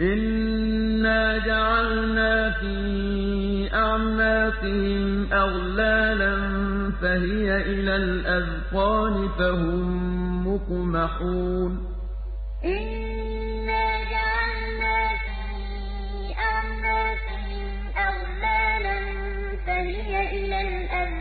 إِنَّا جَعَلْنَا فِي أَعْنَاقِهِمْ أَغْلَالًا فَهِيَ إِلَى الْأَذْقَانِ فَهُم مُّقْمَحُونَ إِنَّا جَعَلْنَا فِي أَعْنَاقِهِمْ أَغْلَالًا فَهِيَ إِلَى الْأَذْقَانِ